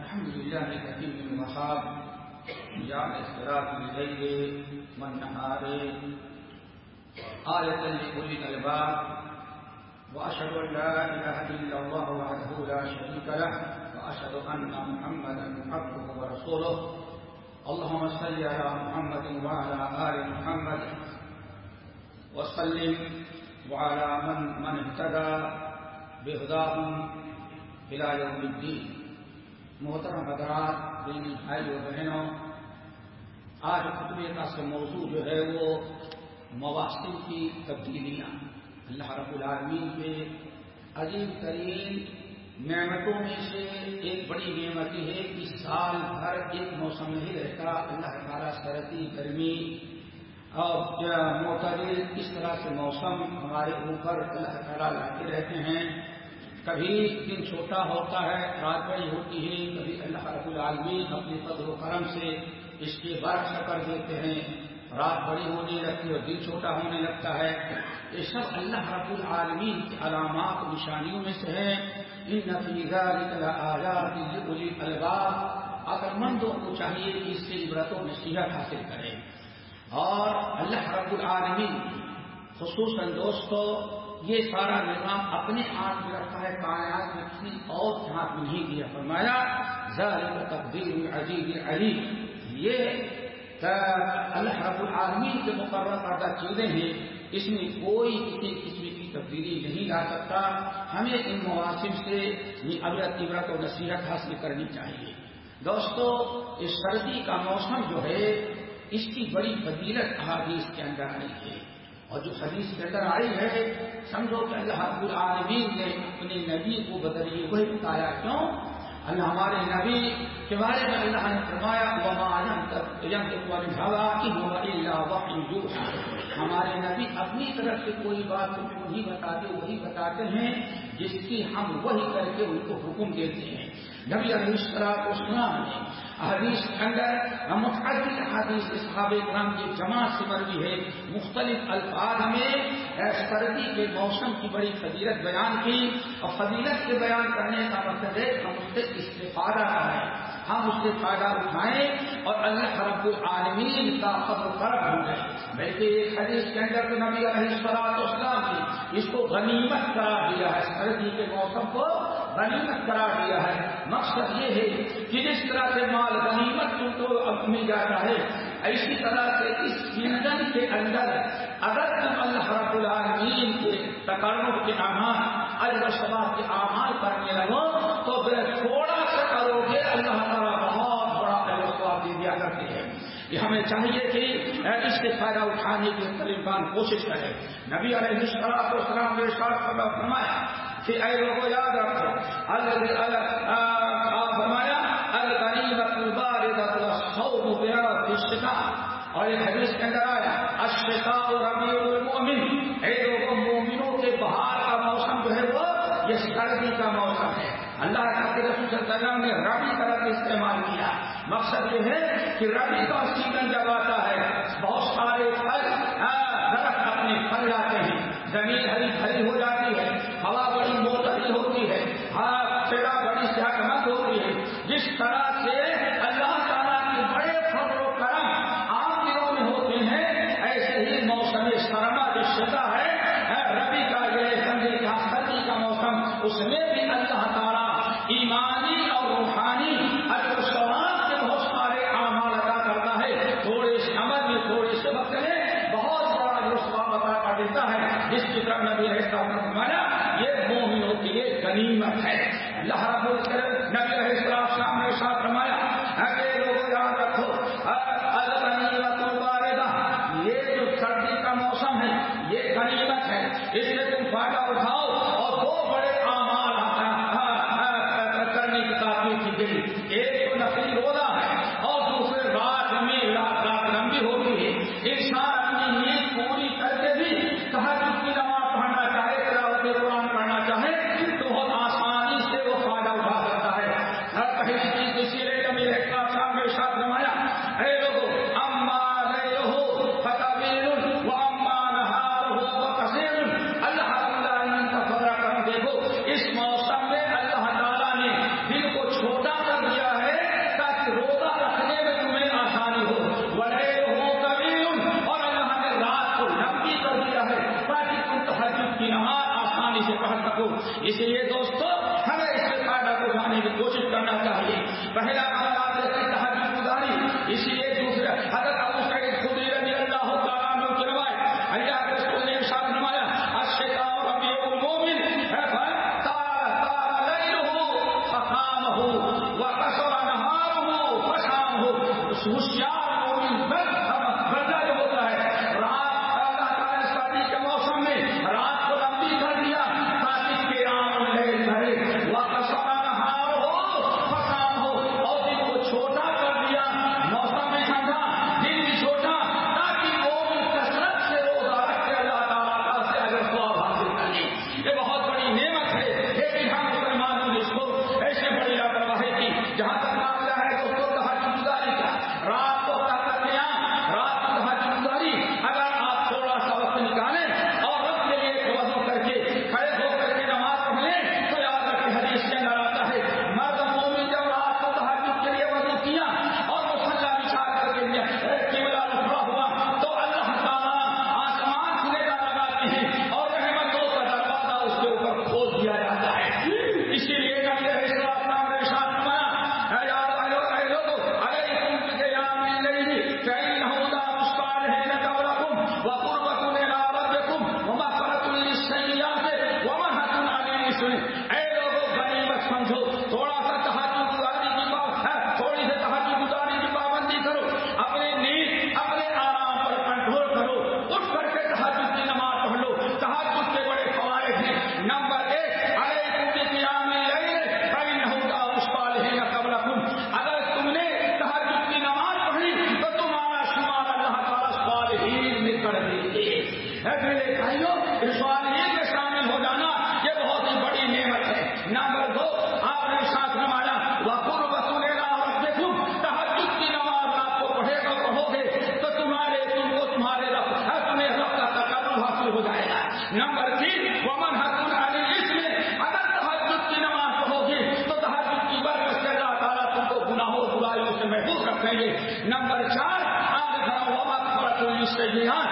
الحمد لله الحكيم المصاب. جعل الصراط الليل والنهار آية لأولي الألباب. وأشهد أن لا إله إلا الله وحده لا شريك له. وأشهد أن محمدا عبده ورسوله. اللهم صل على محمد وعلى آل محمد. وسلم وعلى من من اهتدى بهداهم إلى يوم الدين. محترم حضرات دینی بھائی اور بہنوں، آج خطبے کا سے موضوع جو ہے وہ مواسم کی تبدیلیاں۔ اللہ رب العالمین کے عظیم ترین نعمتوں میں سے ایک بڑی نعمت ہے کہ سال بھر ایک موسم نہیں رہتا، اللہ تعالیٰ سردی گرمی اور معتدل اس طرح سے موسم ہمارے اوپر اللہ تعالیٰ لاتے رہتے ہیں۔ کبھی دن چھوٹا ہوتا ہے، رات بڑی ہوتی ہے، کبھی اللہ رب العالمین اپنے فضل و کرم سے اس کے برف کر دیتے ہیں۔ رات بڑی ہونے لگتی ہے اور دن چھوٹا ہونے لگتا ہے۔ یہ سب اللہ رب العالمین کی علامات نشانیوں میں سے ہے ان نتیجہ الباب اگر مندوں کو چاہیے کہ اس سے عبرتوں میں صحت حاصل کریں۔ اور اللہ رب العالمین، خصوصاً دوستو یہ سارا نظام اپنے ہاتھ میں رکھتا ہے، کائنات میں کسی اور کے ہاتھ میں نہیں دیا فرمایا ظاہر تقدیر عجیب علی یہ اللہ رب العالمین کے مقرر کردہ چیزیں ہیں۔ اس میں کوئی کسی قسم کی تبدیلی نہیں لا سکتا۔ ہمیں ان مواسم سے عبرت عبرت و نصیحت حاصل کرنی چاہیے۔ دوستو، اس سردی کا موسم جو ہے، اس کی بڑی فضیلت احادیث کے اندر آئی ہے۔ اور جو حدیث کے اندر آئی ہے سمجھو کہ اللہ رب العالمین نے اپنے نبی کو بدلیے وہی بتایا کیوں؟ اللہ ہمارے نبی کے بارے میں اللہ نے فرمایا ہمارے نبی اپنی طرف سے کوئی بات تم کو نہیں بتاتے، وہی بتاتے ہیں جس کی ہم وہی کر کے ان کو حکم دیتے ہیں۔ نبی علیہ السلام کو سنا ہے حدیث کے اندر متعدد حدیث صحابہ کرام کی جماعت سے مروی ہے۔ مختلف الفاظ میں سردی کے موسم کی بڑی فضیلت بیان کی اور فضیلت کے بیان کرنے کا مطلب ہے ہم اس سے استفادہ کریں، ہم اس سے فائدہ اٹھائیں اور اللہ رب العالمین کا قبر فرق ہو جائے بلکہ ایک حدیث کے اندر تو نبی علیہ السلام اسلام کی اس کو غنیمت قرار دیا ہے سردی کے موسم کو غنیمت قرار دیا ہے۔ مقصد یہ ہے کہ جس طرح سے مال غنیمت تم کو مل جاتا ہے، ایسی طرح سے اس سیزن کے اندر اگر تم اللہ رب العالمین کے تقرب کے اعمال اجر شباب کے اعمال کرنے لگو تو پھر تھوڑا سا کرو گے اللہ تعالیٰ بہت بڑا اجر شباب دے دیا کرتے ہیں۔ یہ ہمیں چاہیے کہ اس سے فائدہ اٹھانے کی طریقان کوشش کرے۔ نبی علیہ السلام کو سلام نے فرمایا کہ اے لوگوں یاد رکھو الگ فرمایا الغنیمت البارد الصوم بیاد الشتاء۔ اور ایک حدیث کے اندر آیا، الشتاء ربیع المؤمن۔ اے لوگوں مومنوں کے بہار کا موسم جو ہے وہ، یہ سردی کا موسم ہے۔ اللہ کے رسول صلی اللہ علیہ وسلم نے ربی کا لفظ استعمال کیا۔ مقصد یہ ہے کہ ربی کا سیزن جب آتا ہے، بہت سارے پھل درخت اپنے پھل لاتے ہیں۔ زمین ہری بھری ہو جاتی جس کی طرف نبی علیہ السلام نے فرمایا، یہ مومنوں کے لیے غنیمت ہے۔ اللہ رب العالمین نبی علیہ السلام شام نے ساتھ فرمایا، اے لوگوں، یاد رکھو الغنیمت الباردہ یہ جو سردی کا موسم ہے، یہ غنیمت ہے۔ اس سے تم فائدہ اٹھاؤ اور دو بڑے ہوشیار مومن سے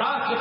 رات کے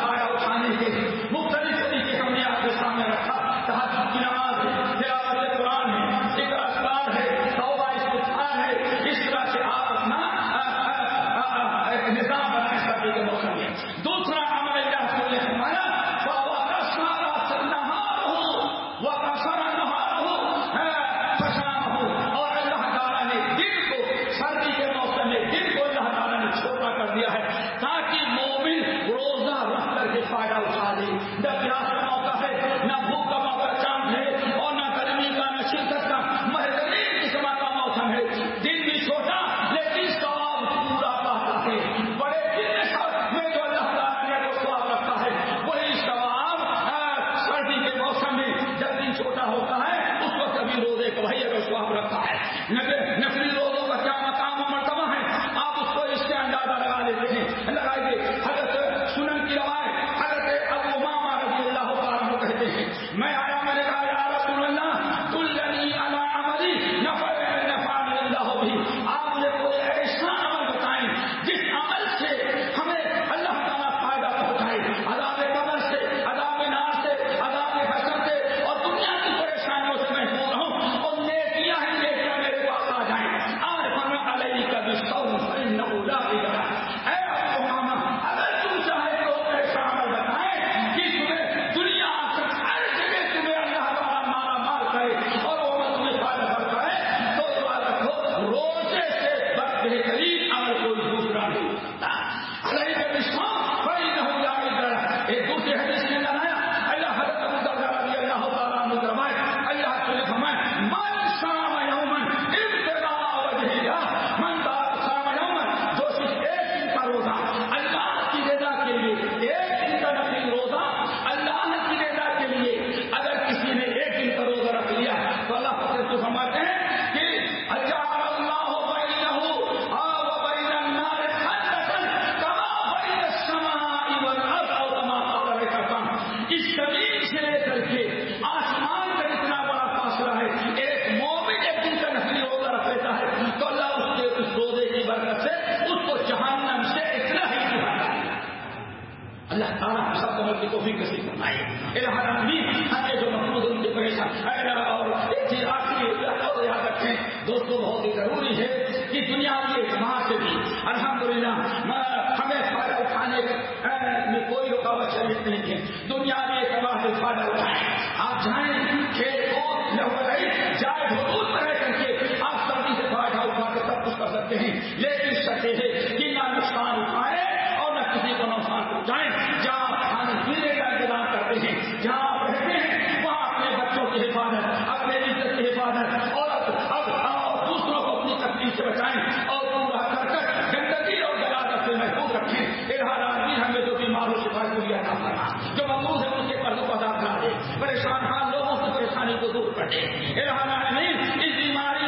بیماری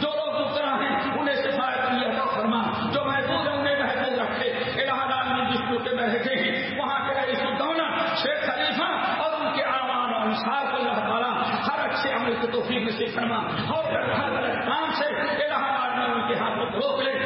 جو لوگ ہیں، انہیں جو میں جس کو شیخ خلیفہ اور ان کے اللہ تعالیٰ ہر اچھے عمل کو توفیق سے فرما۔ اور ہر غلط کام سے ارحانہ میں ان کے ہاتھ کو روک لے۔